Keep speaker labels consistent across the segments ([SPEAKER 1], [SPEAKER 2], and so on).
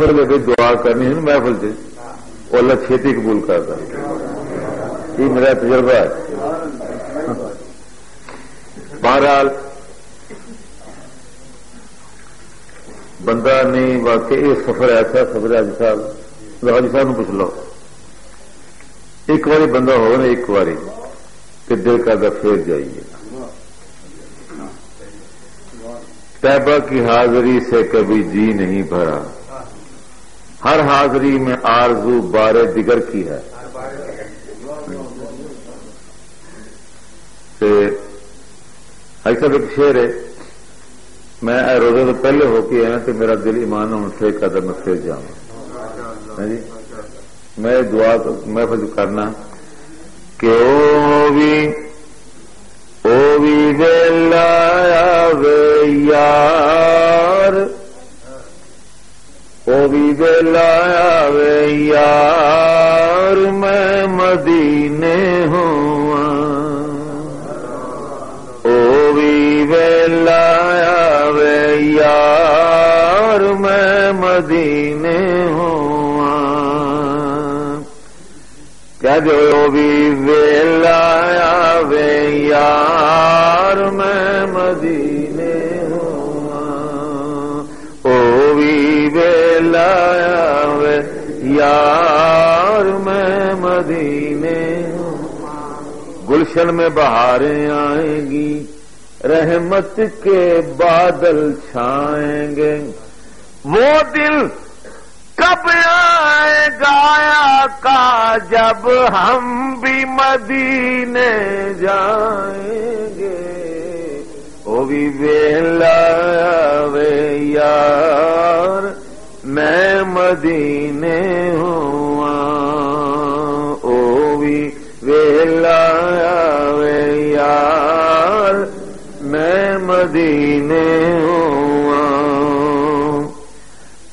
[SPEAKER 1] بھی دعا کرنی ہے محفل سے وہ اللہ چھیتی قبول کرتا یہ میرا تجربہ ہے۔ بہرحال، بندہ نہیں، واقعی یہ سفر ایسا سفر حاجی صاحب۔ حاجی صاحب پوچھ لو۔ ایک باری بندہ ہو نا، ایک باری کہ دل کا پھر جائیے۔ طیبہ کی حاضری سے کبھی جی نہیں بھرا۔ ہر حاضری میں آرزو بارے دیگر کی ہے۔ ایسا ایک شیر ہے۔ میں روزے تو پہلے ہو کے آیا تو میرا دل ایمان ہوں سے قدم میں پھر جاؤں۔ ہاں جی؟ میں دعا، میں کرنا کہ او بھی او بھی ویلا وے یار، میں مدینے ہوں۔ او بھی ویلا وے یار، میں مدینے ہوں۔ کیا جو بھی ویلا وے گلشن میں بہاریں آئیں گی، رحمت کے بادل چھائیں گے۔ وہ دل کب آئے گایا کا جب ہم بھی مدینے جائیں گے۔ وہ بھی ویلا وے یار، میں مدینے ہوں۔ مدینے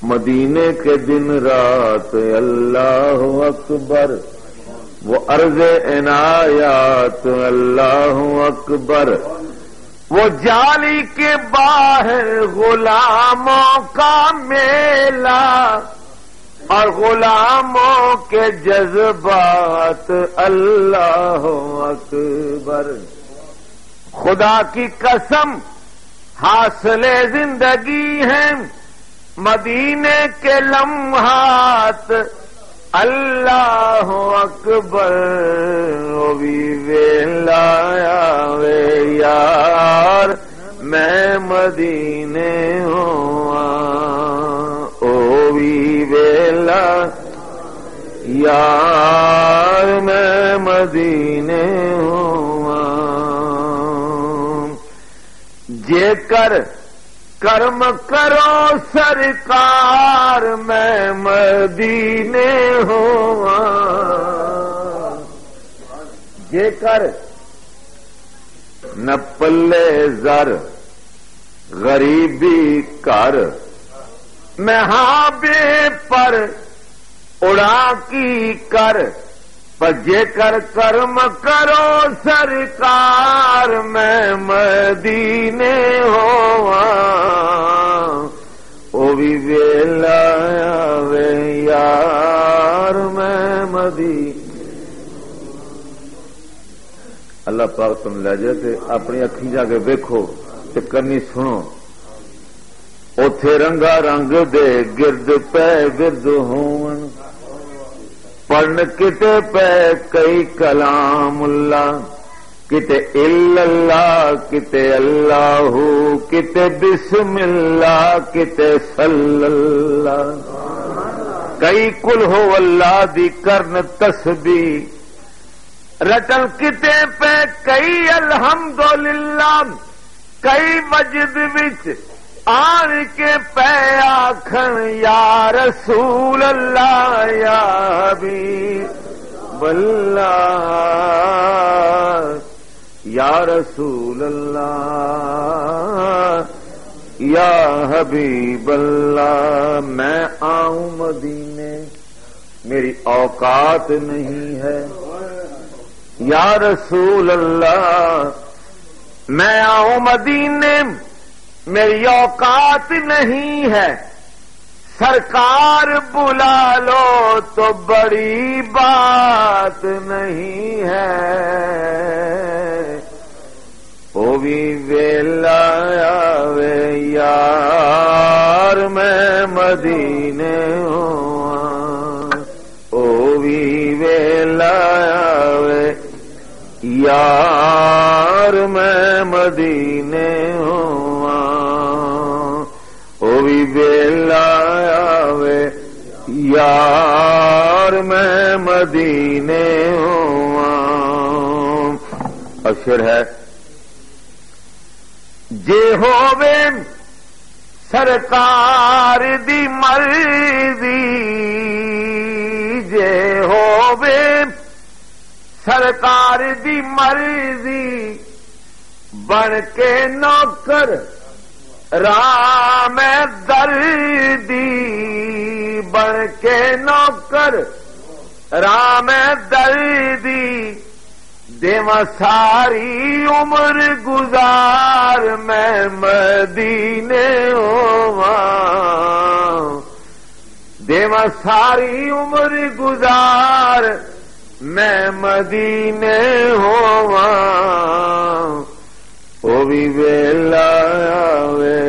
[SPEAKER 1] مدینے کے دن رات اللہ اکبر، وہ عرض عنایات اللہ اکبر۔ وہ جالی کے باہر غلاموں کا میلہ اور غلاموں کے جذبات اللہ اکبر۔ خدا کی قسم حاصل زندگی ہے مدینے کے لمحات۔ اللہ اکبر بھی ویلایا وے یار۔ میں مدینے ہوں او ویلا یار۔ میں مدینے جے کر کرم کرو سرکار، میں مدینے ہوں۔ جے کر نہ پلے زر، غریبی کر۔ میں ہاں بے پر اڑا کی کر۔ کر کرم کرو سرکار میں مدینے ہوا۔ او بھی ویلا وے یار میں مدی اللہ پاک تم لے جائے اپنی اکھی جا کے ویکو کنی سنو۔ اتے رنگا رنگ دے گرد پہ گرد ہون۔ پڑھن کتے پہ کئی کلام اللہ، کتے اللہ کتے اللہ، کتے بسم اللہ، کتے صلی اللہ کئی کل ہو اللہ دی کرن تسبی رٹل کتے پہ کئی الحمدللہ۔ کئی مجد وچ آن کے پہ آخن یا رسول اللہ، یا بھی بلہ یا رسول اللہ، یا حبیب اللہ، میں آؤں مدینے، میری اوقات نہیں ہے۔ یا رسول اللہ، میں آؤں مدینے میری اوقات نہیں ہے۔ سرکار بلا لو تو بڑی بات نہیں ہے۔ وہ بھی ویلا وے یار میں مدینے ہوں۔ وہ بھی ویلا وے یار میں مدینے ہوں۔ یار میں مدینے ہوں۔ اشر ہے۔ جے ہووے سرکار دی مرضی، جے ہووے سرکار دی مرضی، بن کے نوکر رام دردی۔ بن کے نوکر رام دردی دیو ساری عمر گزار میں مدینے ہوا۔ دیو ساری عمر گزار میں مدینے ہوا۔ وہ بھی ویلا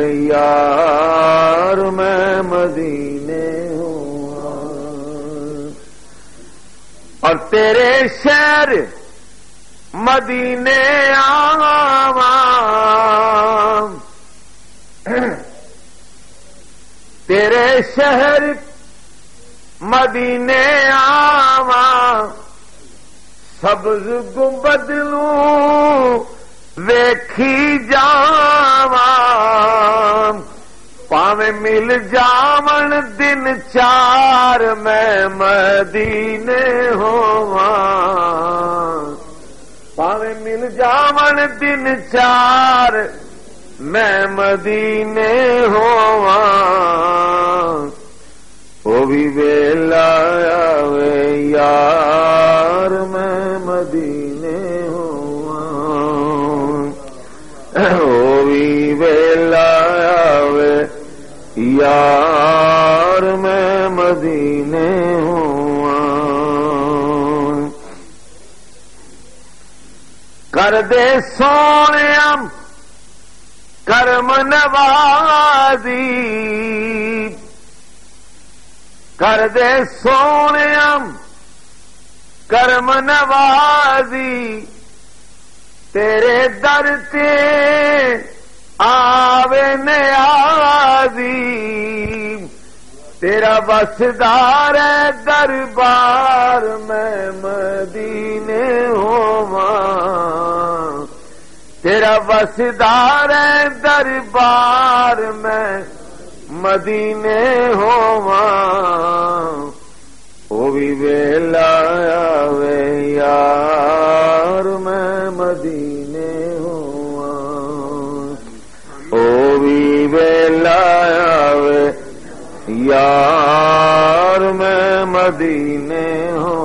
[SPEAKER 1] یار میں مدینے۔ اور تیرے شہر مدینے آوا تیرے شہر مدینے آوا سبز گنبد ویکھی جاوا پاوے مل جاون دن چار میں مدینے دن چار میں مدینے ہوا، وہ بھی ویلا وے یار میں مدینے ہوا۔ وہ بھی ویلا وے یار میں مدینے ہوا۔ کر دے سونے کرم نوازی۔ کر دے سونے کرم نوازی۔ تیرے در تے آوے نیازی۔ تیرا بسدار ہے دربار میں مدینے ہوا تیرا بسدار ہے دربار میں، مدینے ہوا وہ بھی ویلا وے یار میں مدینے ہوا وہ بھی ویلا وے یار میں مدینے ہوں